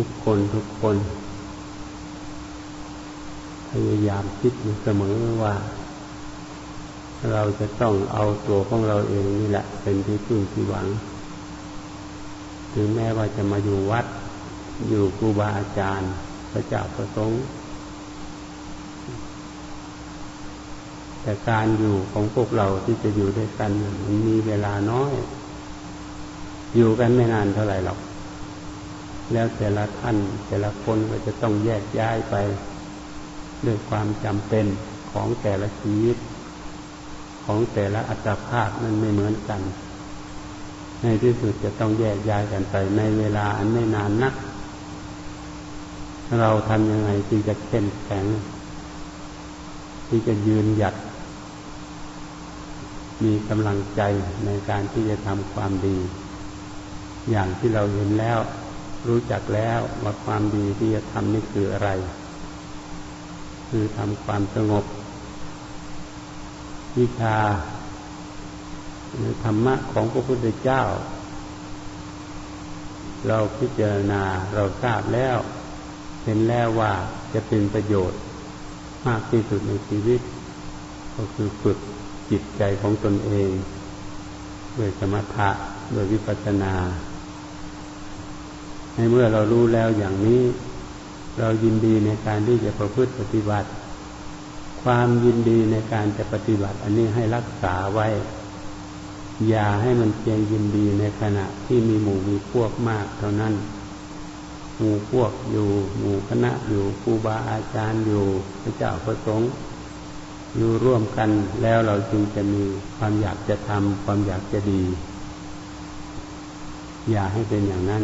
ทุกคนทุกคน พยายามคิดอยู่เสมอว่า เราจะต้องเอาตัวของเราเองนี่แหละ เป็นที่พึ่งที่หวัง ถึงแม้ว่าจะมาอยู่วัด อยู่ครูบาอาจารย์พระเจ้าประสงค์แต่การอยู่ของพวกเราที่จะอยู่ด้วยกันมันมีเวลาน้อย อยู่กันไม่นานเท่าไหร่หรอก แล้วแต่ละท่านแต่ละคนก็จะต้องแยกย้ายไปด้วยความจำเป็นของแต่ละชีวิต ของแต่ละอัตภาพนั้นไม่เหมือนกัน ในที่สุดจะต้องแยกย้ายกันไป ในเวลาอันไม่นานนัก เราทำยังไงที่จะเข้มแข็ง ที่จะยืนหยัด มีกำลังใจในการที่จะทำความดี อย่างที่เราเห็นแล้ว รู้จักแล้วว่าความดีที่จะทำนี่คืออะไร คือทำความสงบ วิชาหรือธรรมะของพระพุทธเจ้า เราพิจารณาเราทราบแล้ว เห็นแล้วว่าจะเป็นประโยชน์มากที่สุดในชีวิต ก็คือฝึกจิตใจของตนเอง ด้วยสมถะโดยวิปัสสนา ในเมื่อเรารู้แล้วอย่างนี้ เรายินดีในการที่จะประพฤติปฏิบัติ ความยินดีในการจะปฏิบัติ อันนี้ให้รักษาไว้ อย่าให้มันเพียงยินดีในขณะที่มีหมู่มีพวกมากเท่านั้น หมู่พวกอยู่ หมู่คณะอยู่ครูบาอาจารย์อยู่พระเจ้าพระสงฆ์อยู่ร่วมกันแล้วเราจึงจะมีความอยากจะทำความอยากจะดี อย่าให้เป็นอย่างนั้น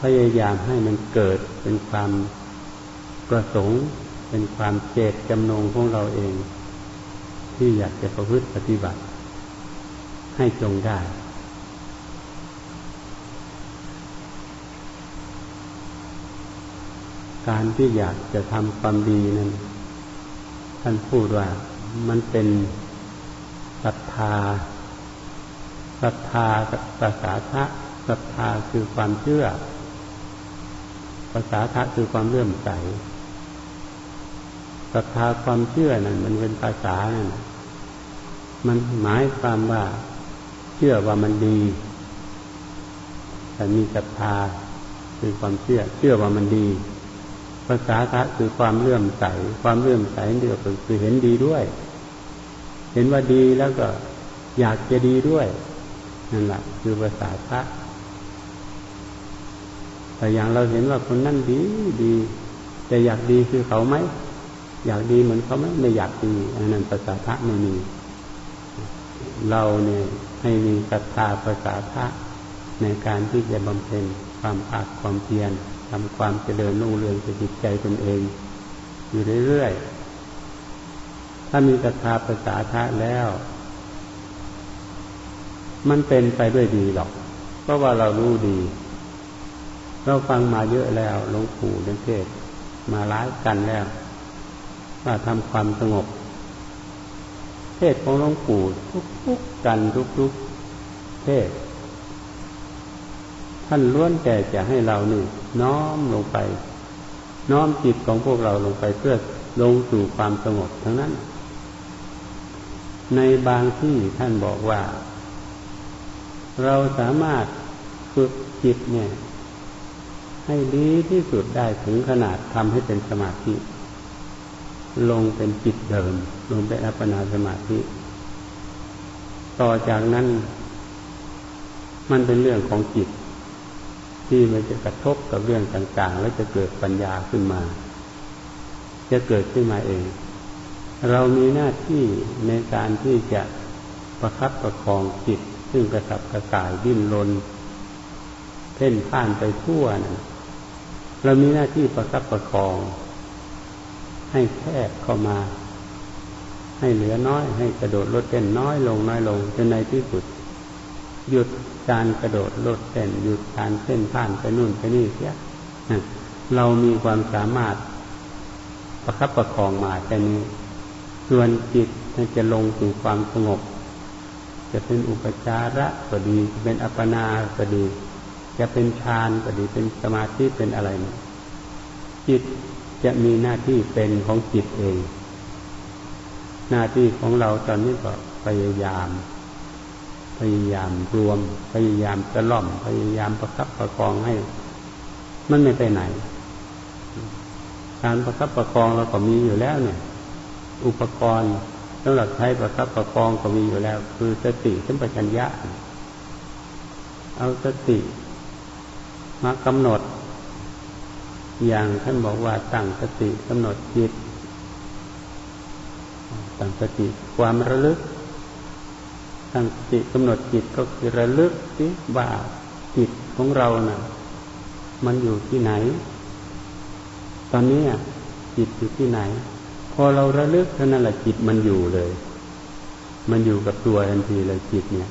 พยายามให้มันเกิดเป็นความประสงค์ เป็นความเจตจำนงของเราเอง ที่อยากจะประพฤติปฏิบัติ ให้จงได้ การที่อยากจะทำความดีนั้นท่านพูดว่ามันเป็นศรัทธาศรัทธาภาษาทะศรัทธาคือความเชื่อ ภาษาทะคือความเลื่อมใสศรัทธาความเชื่อนั่นมันเป็นภาษานั่นมันหมายความว่าเชื่อว่ามันดี แต่มีศรัทธาคือความเชื่อ เชื่อว่ามันดีภาษาทะคือความเลื่อมใส ความเลื่อมใสเดียวคือเห็นดีด้วย เห็นว่าดีแล้วก็อยากจะดีด้วยนั่นแหละคือภาษาทะ แต่อย่างเราเห็นว่าคนนั่นดีดี แต่อยากดีคือเขาไหมอยากดีเหมือนเขาไหมไม่อยากดีอันนั้นภาษาทะไม่มี เราเนี่ยให้มีศรัทธาภาษาทะในการที่จะบำเพ็ญความภาคความเพียรทำความเจริญรุ่งเรืองในจิตใจตนเอง อยู่เรื่อยๆถ้ามีศรัทธาภาษาทะแล้ว มันเป็นไปด้วยดีหรอก เพราะว่าเรารู้ดี เราฟังมาเยอะแล้วหลวงปู่เทศมาล้ายกันแล้วว่าทำความสงบ เทศของหลวงปู่ทุกๆกกันทุกๆเทศ ท่านล้วนแต่จะให้เรานี่น้อมลงไป น้อมจิตของพวกเราลงไปเพื่อลงสู่ความสงบทั้งนั้น ในบางที่ท่านบอกว่า เราสามารถฝึกจิตเนี่ย ให้ดีที่สุดได้ถึงขนาดทำให้เป็นสมาธิ ลงเป็นจิตเดิม ลงเป็นอัปปนาสมาธิ ต่อจากนั้น มันเป็นเรื่องของจิต ที่มันจะกระทบกับเรื่องต่างๆ แล้วจะเกิดปัญญาขึ้นมา จะเกิดขึ้นมาเอง เรามีหน้าที่ในการที่จะประคับประคองจิต ซึ่งกระสับกระส่ายดิ้นรนเพ่นพ่านไปทั่วนะ เรามีหน้าที่ประคับประคอง ให้แคบเข้ามา ให้เหลือน้อย ให้กระโดดลดเต้นน้อยลงน้อยลงจนในที่สุด หยุดการกระโดดลดเส้นหยุดการเส้นผ่านไปนู่นไปนี่เสียเรามีความสามารถประคับประคองมาแค่นี้ส่วนจิตจะลงสู่ความสงบ จะเป็นอุปจาระก็ดีจะเป็นอัปปนาก็ดี จะเป็นฌานก็ดีเป็นสมาธิเป็นอะไร จิตจะมีหน้าที่เป็นของจิตเอง หน้าที่ของเราตอนนี้ก็พยายาม พยายามรวม พยายามตะล่อม พยายามประคับประคองให้ มันไม่ไปไหน การประคับประคองเราก็มีอยู่แล้วเนี่ย อุปกรณ์สำหรับใช้ประคับประคองก็มีอยู่แล้ว คือสติสัมปชัญญะเอาสติ มากำหนด อย่างท่านบอกว่าตั้งสติกำหนดจิตตั้งสติความระลึกตั้งสติกำหนดจิตก็คือระลึกสิว่าจิตของเรานะ่ะ มันอยู่ที่ไหน ตอนนี้จิตอยู่ที่ไหน พอเราระลึกเท่านั้นแหละจิตมันอยู่เลย มันอยู่กับตัวทันทีเลยจิตเนี่ย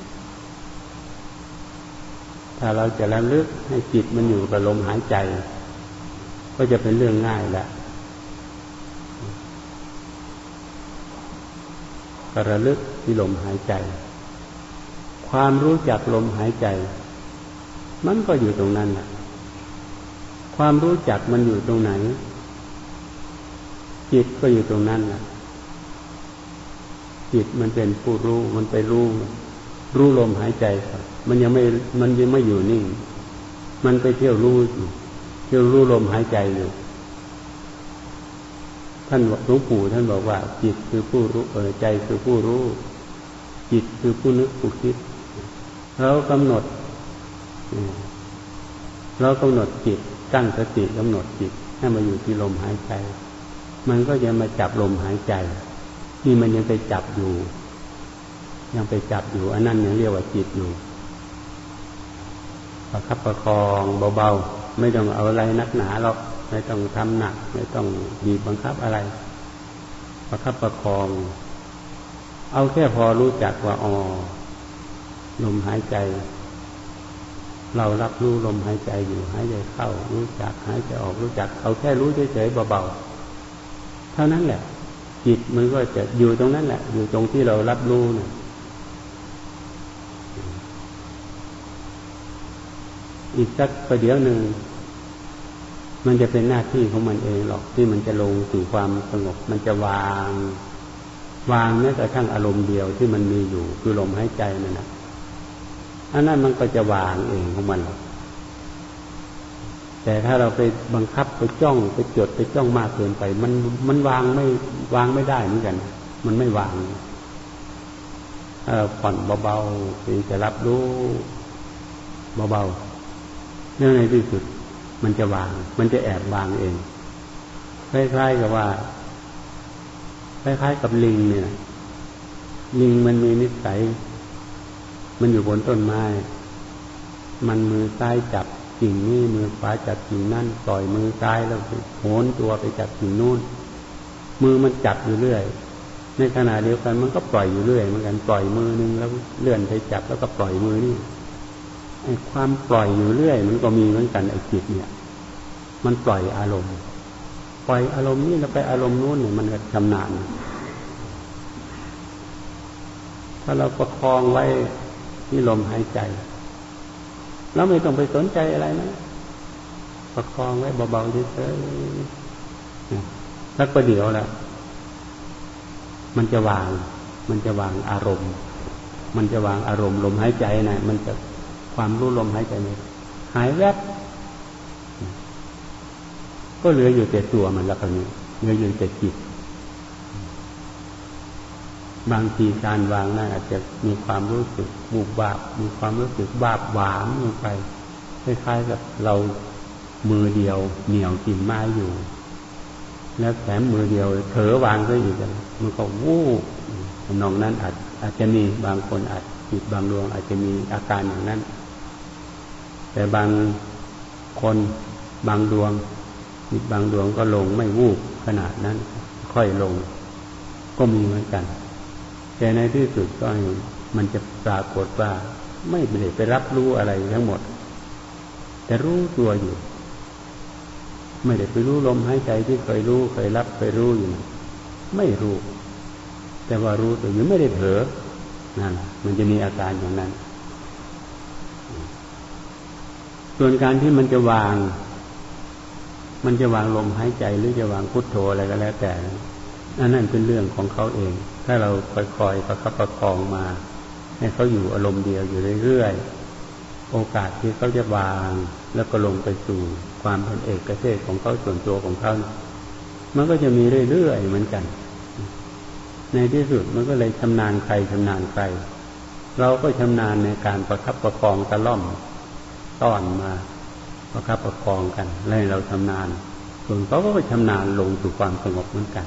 ถ้าเราจะระลึกให้จิตมันอยู่กับลมหายใจ ก็จะเป็นเรื่องง่ายแหละกระลึกที่ลมหายใจ ความรู้จักลมหายใจ มันก็อยู่ตรงนั้นแหละความรู้จักมันอยู่ตรงไหน จิตก็อยู่ตรงนั้นแหละจิตมันเป็นผู้รู้มันไปรู้ รู้ลมหายใจครับมันยังไม่มันยังไม่อยู่นิ่ง มันไปเที่ยวรู้เที่ยวรู้ลมหายใจอยู่ท่านหลวงปู่ท่านบอกว่า จิตคือผู้รู้เออใจคือผู้รู้ จิตคือผู้นึกผู้คิดเรากำหนดเรากำหนดจิตตั้งสติกำหนดจิตให้มาอยู่ที่ลมหายใจ มันก็จะมาจับลมหายใจ ที่มันยังไปจับอยู่ ยังไปจับอยู่อันนั้นยังเรียกว่าจิตอยู่ประคับประคองเบาๆ ไม่ต้องเอาอะไรนักหนาหรอกไม่ต้องทำหนัก ไม่ต้องบีบบังคับอะไร ประคับประคอง เอาแค่พอรู้จักว่าอ๋อลมหายใจ เรารับรู้ลมหายใจอยู่หายใจเข้า รู้จักหายใจออกรู้จัก เอาแค่รู้เฉยๆเบาๆเท่านั้นแหละ จิตมันก็จะอยู่ตรงนั้นแหละ อยู่ตรงที่เรารับรู้เนี่ย อีกสักประเดี๋ยวหนึ่ง มันจะเป็นหน้าที่ของมันเองหรอกที่มันจะลงสู่ความสงบ มันจะวาง วางแม้กระทั่งอารมณ์เดียวที่มันมีอยู่คือลมหายใจนั่นนะอันนั้นมันก็จะวางเองของมันหรอกแต่ถ้าเราไปบังคับไปจ้องไปจดไปจ้องมากเกินไป มันมันวางไม่วางไม่ได้เหมือนกัน มันไม่วางผ่อนเบาๆเพียงแต่รับรู้เบาๆ แล้วในที่สุด มันจะวาง มันจะแอบวางเอง คล้ายๆกับว่า คล้ายๆกับลิงเนี่ย ลิงมันมีนิสัย มันอยู่บนต้นไม้ มันมือซ้ายจับกิ่งนี้มือขวาจับกิ่งนั่นปล่อยมือซ้ายแล้วโหนตัวไปจับกิ่งนู่น มือมันจับอยู่เรื่อย ในขณะเดียวกันมันก็ปล่อยอยู่เรื่อยเหมือนกันปล่อยมือนึงแล้วเลื่อนไปจับแล้วก็ปล่อยมือนี่ ไอ้ความปล่อยอยู่เรื่อย มันก็มีเหมือนกันไอ้จิตเนี่ย มันปล่อยอารมณ์ ปล่อยอารมณ์นี้แล้วไปอารมณ์นู้นเนี่ยมันก็ชำนาญถ้าเราประคองไว้ที่ลมหายใจเราไม่ต้องไปสนใจอะไรนะประคองไว้เบาๆเฉยๆสักประเดี๋ยวแหละมันจะวาง มันจะวางอารมณ์ มันจะวางอารมณ์ลมหายใจนะมันจะ ความรู้ลมหายใจไม่หายแวบ ก็เหลืออยู่แต่ตัวมันล้วคราวนี้เหลืออยู่แต่จิต บางทีการวางนั้นอาจจะมีความรู้สึกบูบบาบมีความรู้สึกบาบหวานลงไปคล้ายๆกับเรามือเดียวเหนียวกิ่งไม้อยู่ แล้วแถมมือเดียวเถอวางก็อีกมันก็วูบนองนั้นอาจอาจจะมีบางคนอาจจิตบางดวงอาจจะมีอาการอย่างนั้น แต่บางคนบางดวงจิตบางดวงก็ลงไม่วูบขนาดนั้น ค่อยลง ก็มีเหมือนกัน แต่ในที่สุดก็มันจะปรากฏว่าไม่ได้ไปรับรู้อะไรทั้งหมด แต่รู้ตัวอยู่ ไม่ได้ไปรู้ลมหายใจที่เคยรู้เคยรับเคยรู้อยู่ ไม่รู้ แต่ว่ารู้ตัวอยู่ไม่ได้เผลอนั่นมันจะมีอาการอย่างนั้น ส่วนการที่มันจะวาง มันจะวางลมหายใจหรือจะวางพุทโธอะไรก็แล้วแต่อันนั้นเป็นเรื่องของเขาเอง ถ้าเราคอยๆประคับประคองมา ให้เขาอยู่อารมณ์เดียวอยู่เรื่อยๆ โอกาสที่เขาจะวางแล้วก็ลงไปสู่ความเป็นเอกเกษตรของเขาส่วนตัวของเขา มันก็จะมีเรื่อยๆเหมือนกัน ในที่สุดมันก็เลยชำนาญใครชำนาญใคร เราก็ชำนาญในการประคับประคองตะล่อม ต้อนมาประคับประคองกันและเราชำนาญส่วนเขาก็ไปชำนาญลงสู่ความสงบเหมือนกัน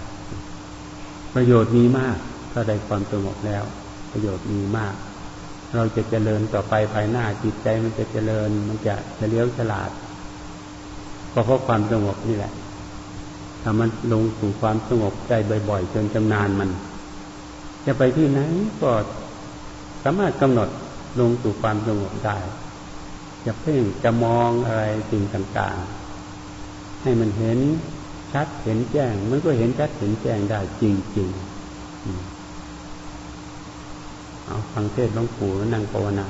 ประโยชน์มีมากถ้าได้ความสงบแล้ว ประโยชน์มีมาก เราจะเจริญต่อไปภายหน้าจิตใจมันจะเจริญ มันจะเฉลียวฉลาด ก็เพราะความสงบนี่แหละถ้ามันลงสู่ความสงบใจบ่อยๆจนจำนานมัน จะไปที่ไหนก็สามารถกำหนดลงสู่ความสงบได้ จะเพ่งจะมองอะไรสิ่งต่างๆ ให้มันเห็นชัดเห็นแจ้ง มันก็เห็นชัดเห็นแจ้งได้จริงๆเอาฟังเทศหลวงปู่นั่งภาวนา